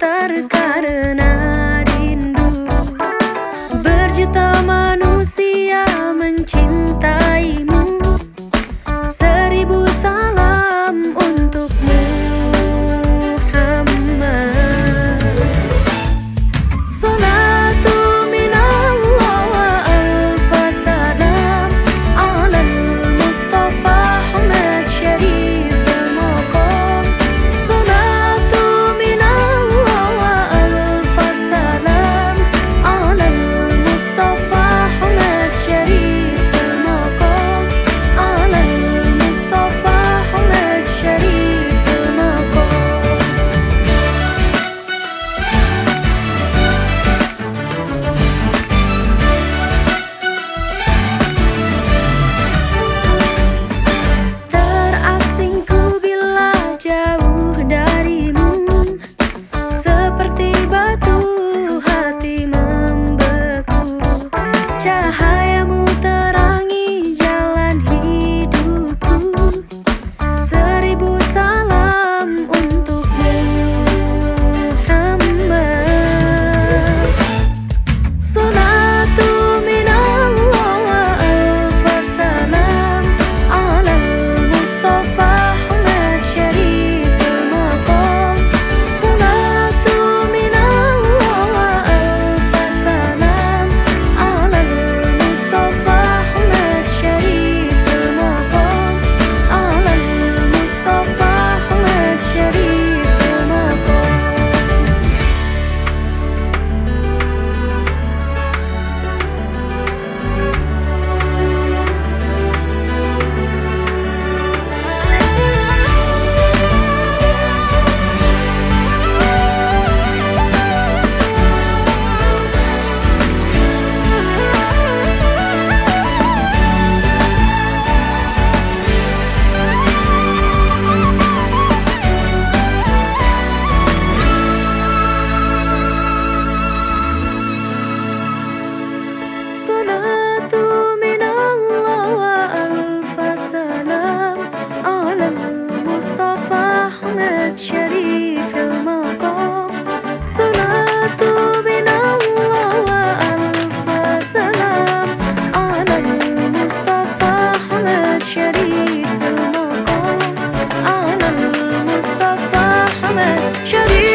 terkarena 却比